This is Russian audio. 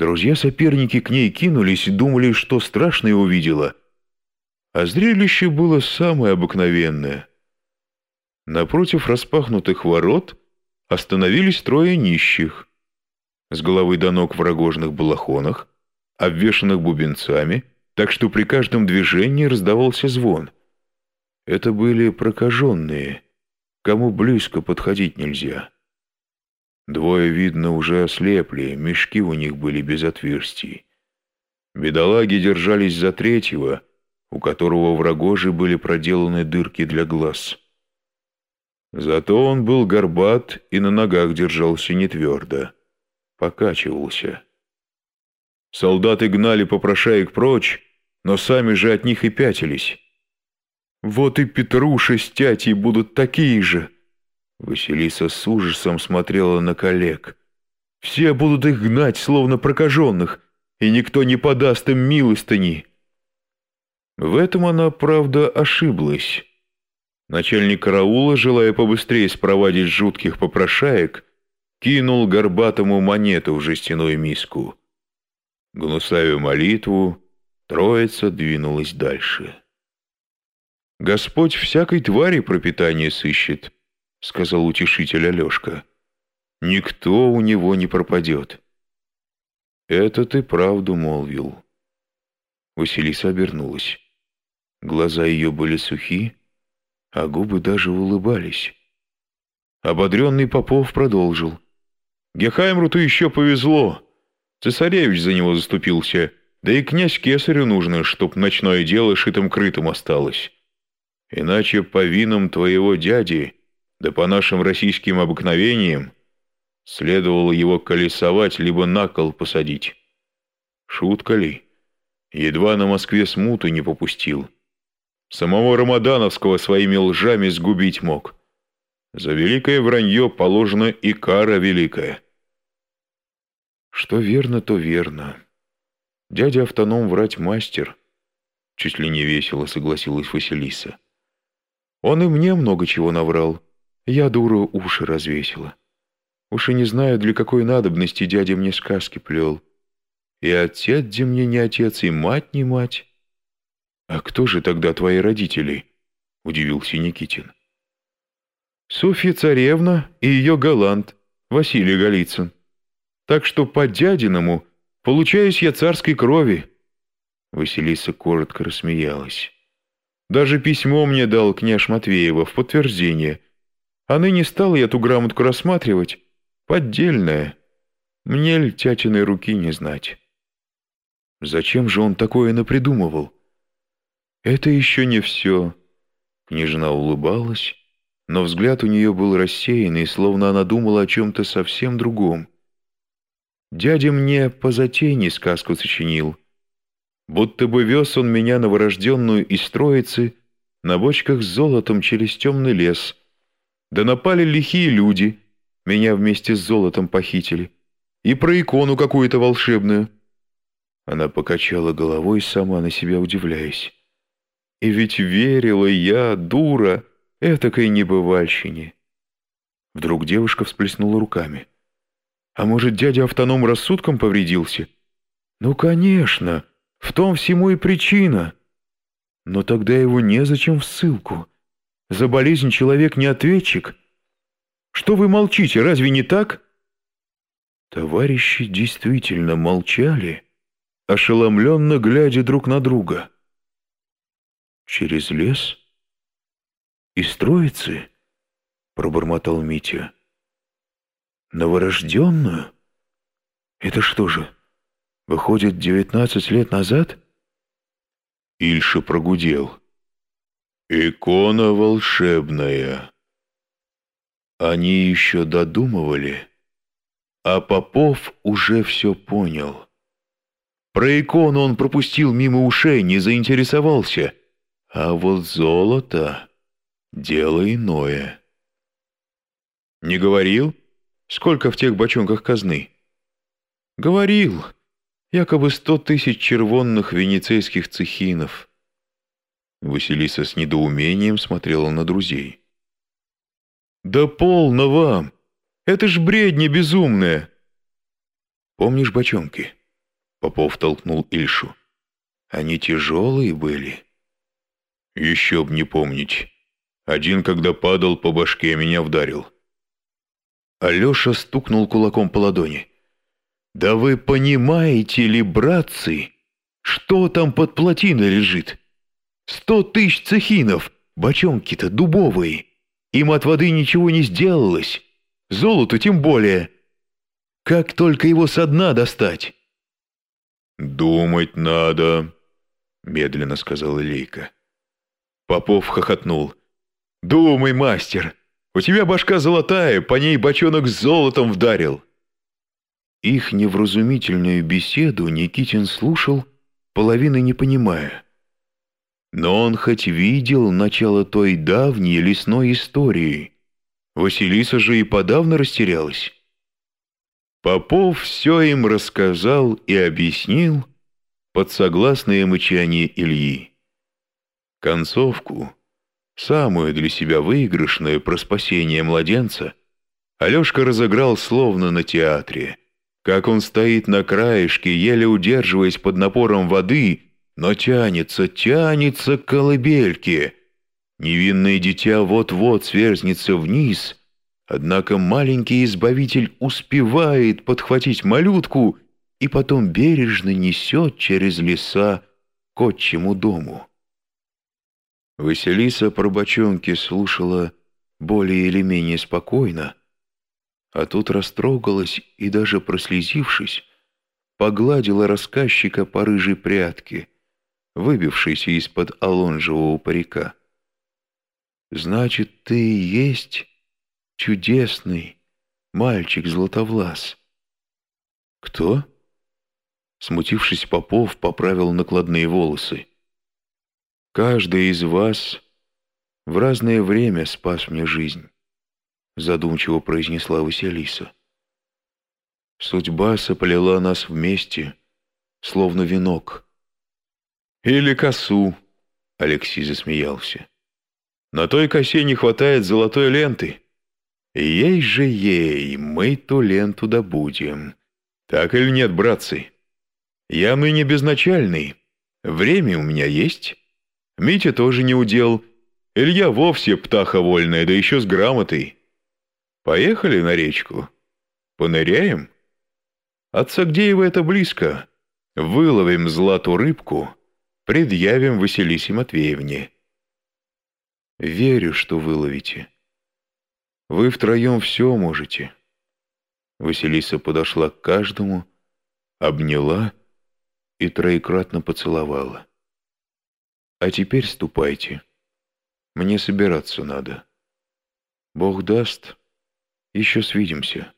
Друзья-соперники к ней кинулись и думали, что страшное увидела. А зрелище было самое обыкновенное. Напротив распахнутых ворот остановились трое нищих. С головы до ног в рогожных балахонах, обвешанных бубенцами, так что при каждом движении раздавался звон. Это были прокаженные, кому близко подходить нельзя. Двое, видно, уже ослепли, мешки у них были без отверстий. Бедолаги держались за третьего, у которого в рогоже были проделаны дырки для глаз. Зато он был горбат и на ногах держался не твердо, покачивался. Солдаты гнали попрошаек прочь, но сами же от них и пятились. «Вот и Петруша с тятей будут такие же!» Василиса с ужасом смотрела на коллег. «Все будут их гнать, словно прокаженных, и никто не подаст им милостыни!» В этом она, правда, ошиблась. Начальник караула, желая побыстрее спровадить жутких попрошаек, кинул горбатому монету в жестяную миску. Гнусавя молитву, троица двинулась дальше. «Господь всякой твари пропитание сыщет», — сказал утешитель Алешка. «Никто у него не пропадет». «Это ты правду молвил». Василиса обернулась. Глаза ее были сухи, а губы даже улыбались. Ободренный Попов продолжил. «Гехаймру-то еще повезло. Цесаревич за него заступился, да и князь Кесарю нужно, чтоб ночное дело шитым-крытым осталось. Иначе по винам твоего дяди, да по нашим российским обыкновениям, следовало его колесовать либо на кол посадить. Шутка ли? Едва на Москве смуту не попустил». Самого Рамадановского своими лжами сгубить мог. За великое вранье положена и кара великая. Что верно, то верно. Дядя автоном врать мастер. Чуть ли не весело согласилась Василиса. Он и мне много чего наврал. Я, дура, уши развесила. Уж и не знаю, для какой надобности дядя мне сказки плел. И отец где мне не отец, и мать не мать. «А кто же тогда твои родители?» — удивился Никитин. «Софья Царевна и ее галант, Василий Голицын. Так что по дядиному получаюсь я царской крови». Василиса коротко рассмеялась. «Даже письмо мне дал княж Матвеева в подтверждение. А ныне стал я эту грамотку рассматривать. Поддельная. Мне ль тятиной руки не знать». «Зачем же он такое напридумывал?» «Это еще не все». Княжна улыбалась, но взгляд у нее был рассеянный, словно она думала о чем-то совсем другом. «Дядя мне по затейне сказку сочинил. Будто бы вез он меня новорожденную из троицы на бочках с золотом через темный лес. Да напали лихие люди, меня вместе с золотом похитили. И про икону какую-то волшебную». Она покачала головой, сама на себя удивляясь. И ведь верила я, дура, этакой небывальщине. Вдруг девушка всплеснула руками. А может, дядя автоном рассудком повредился? Ну, конечно, в том всему и причина. Но тогда его незачем в ссылку. За болезнь человек не ответчик. Что вы молчите, разве не так? Товарищи действительно молчали, ошеломленно глядя друг на друга. «Через лес? Из Троицы?» — пробормотал Митя. «Новорожденную? Это что же, выходит, девятнадцать лет назад?» Ильша прогудел. «Икона волшебная». Они еще додумывали, а Попов уже все понял. Про икону он пропустил мимо ушей, не заинтересовался — а вот золото — дело иное. Не говорил, сколько в тех бочонках казны? Говорил, якобы сто тысяч червонных венецейских цехинов. Василиса с недоумением смотрела на друзей. «Да полно вам! Это ж бредни безумная!» «Помнишь бочонки?» Попов толкнул Ильшу. «Они тяжелые были». «Еще б не помнить. Один, когда падал, по башке меня вдарил». Алеша стукнул кулаком по ладони. «Да вы понимаете ли, братцы, что там под плотиной лежит? Сто тысяч цехинов, бочонки-то дубовые. Им от воды ничего не сделалось. Золоту тем более. Как только его со дна достать?» «Думать надо», — медленно сказала Лейка. Попов хохотнул. «Думай, мастер, у тебя башка золотая, по ней бочонок с золотом вдарил». Их невразумительную беседу Никитин слушал, половины не понимая. Но он хоть видел начало той давней лесной истории. Василиса же и подавно растерялась. Попов все им рассказал и объяснил под согласное мычание Ильи. Концовку, самую для себя выигрышную про спасение младенца, Алешка разыграл словно на театре. Как он стоит на краешке, еле удерживаясь под напором воды, но тянется, тянется к колыбельке. Невинное дитя вот-вот сверзнется вниз — Однако маленький избавитель успевает подхватить малютку и потом бережно несет через леса к отчему дому. Василиса про бочонки слушала более или менее спокойно, а тут растрогалась и даже прослезившись, погладила рассказчика по рыжей прядке, выбившейся из-под алонжевого парика. «Значит, ты и есть чудесный мальчик Златовлас». «Кто?» Смутившись, Попов поправил накладные волосы. «Каждый из вас в разное время спас мне жизнь», задумчиво произнесла Василиса. «Судьба соплела нас вместе, словно венок». «Или косу», — Алексей засмеялся. «На той косе не хватает золотой ленты. Ей же ей, мы ту ленту добудем. Так или нет, братцы? Я ныне безначальный. Время у меня есть. Митя тоже не удел. Илья вовсе птаха вольная, да еще с грамотой. Поехали на речку. Поныряем? От Сагдеева это близко. Выловим злату рыбку, предъявим Василисе Матвеевне. Верю, что выловите. Вы втроем все можете». Василиса подошла к каждому, обняла и троекратно поцеловала. «А теперь ступайте. Мне собираться надо. Бог даст, еще свидимся».